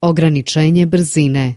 Ograničenje brzine.